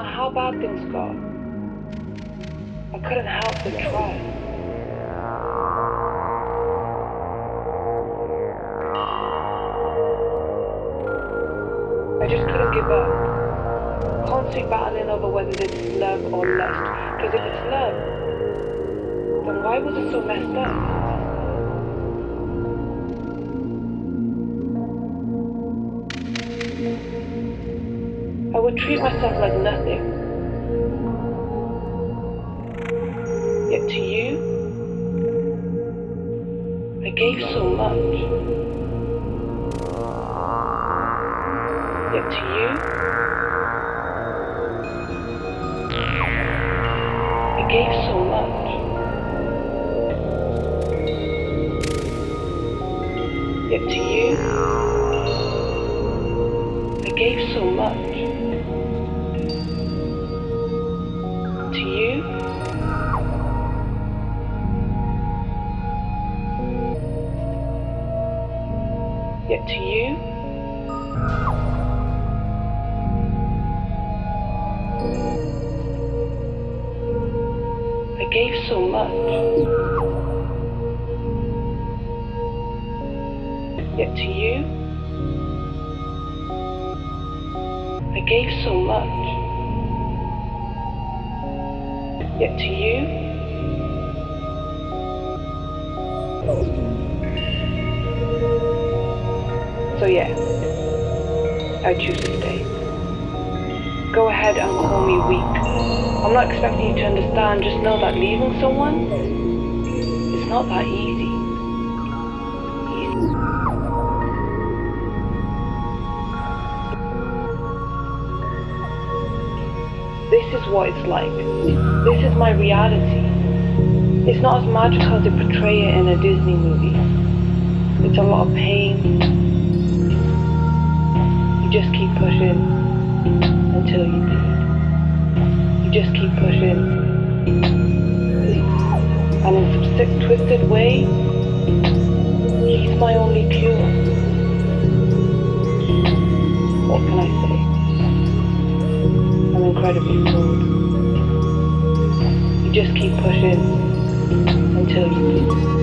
how bad things got, I couldn't help but try. I just couldn't give up. Constantly battling over whether this is love or lust. Because if it's love, then why was it so messed up? Would treat myself like nothing. Yet to you, I gave so much. I choose to stay. Go ahead and call me weak. I'm not expecting you to understand, just know that leaving someone, it's not that. Easy. This is what it's like. This is my reality. It's not as magical as they portray it in a Disney movie. It's a lot of pain. Pushing until you bleed. You just keep pushing. And in some sick, twisted way, he's my only cure. What can I say? I'm incredibly cold. You just keep pushing until you bleed.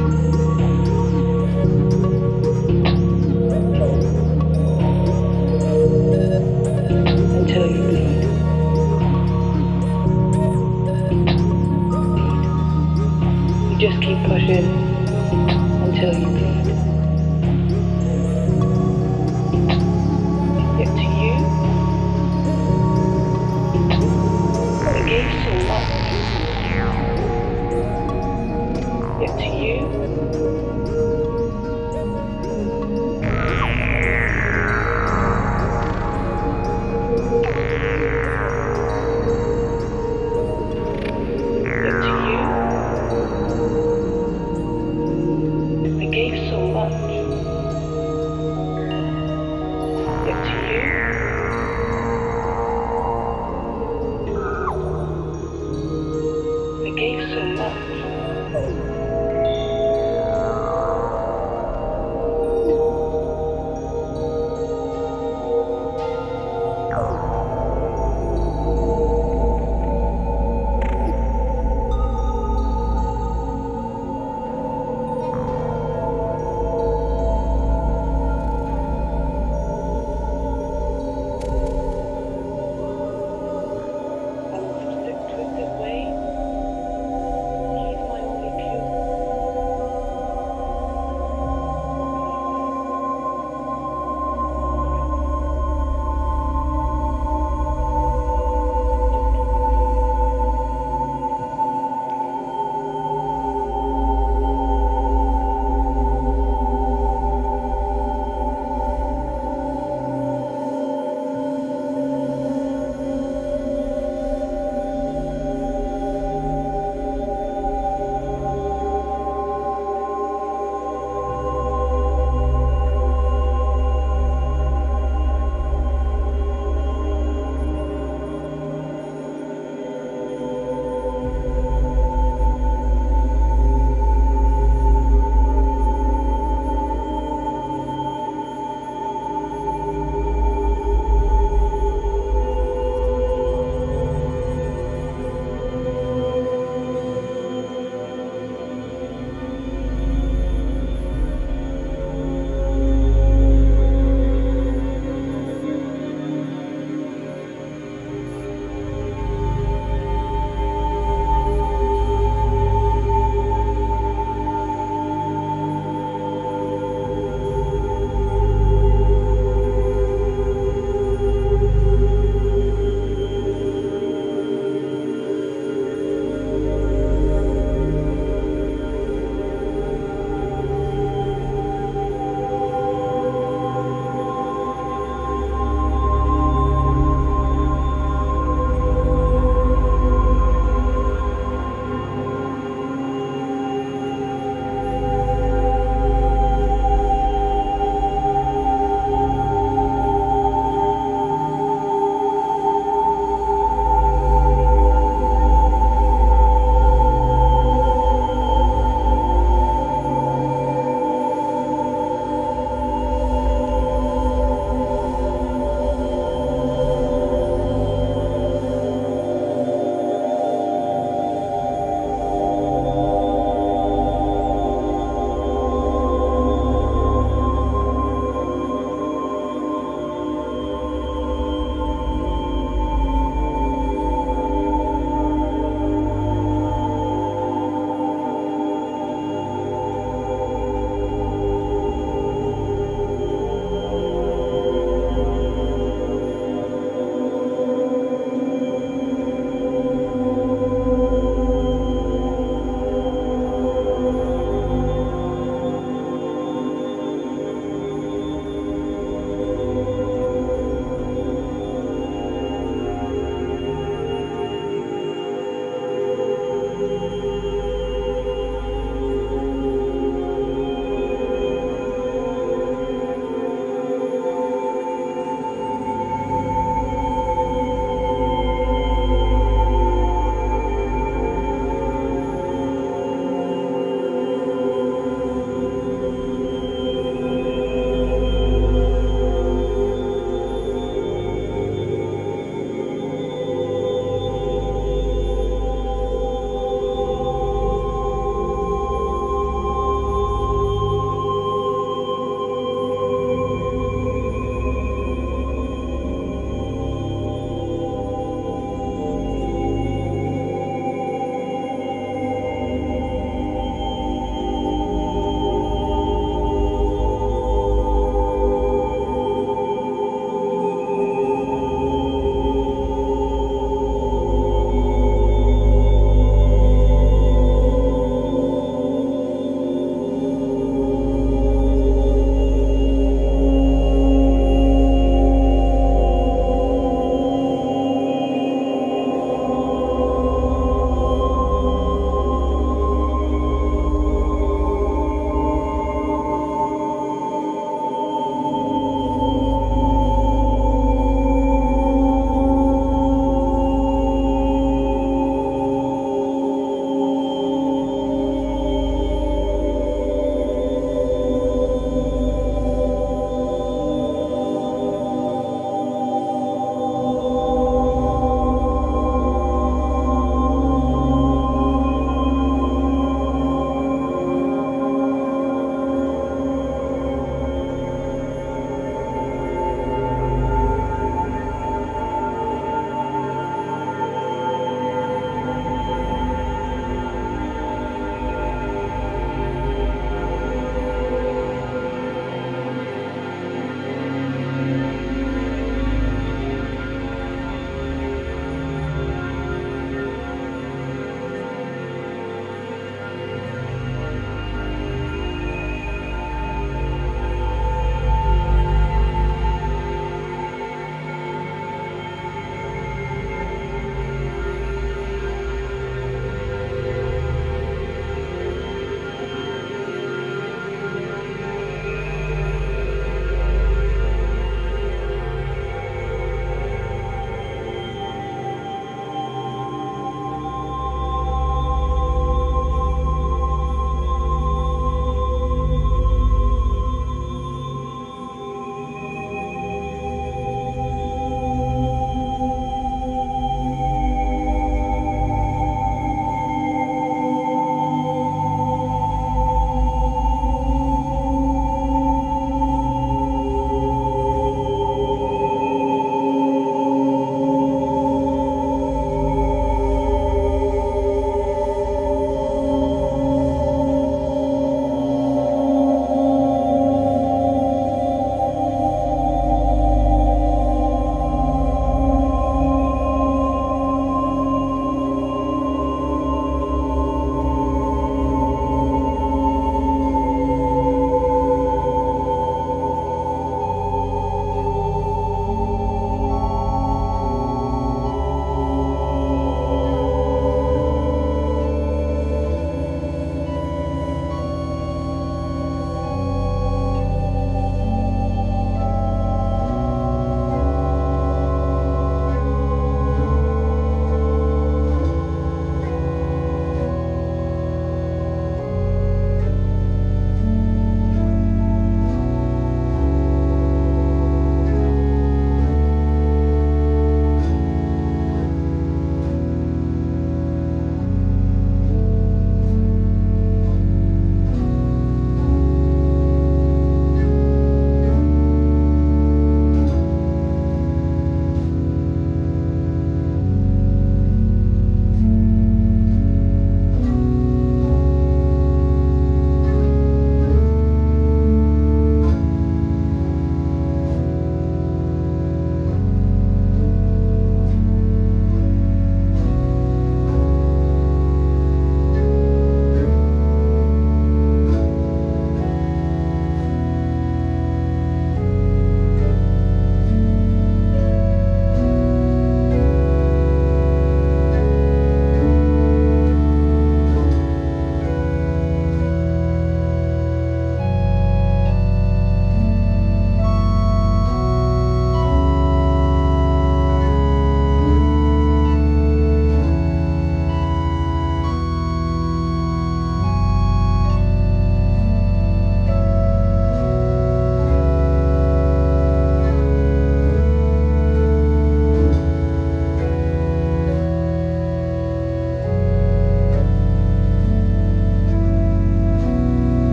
Just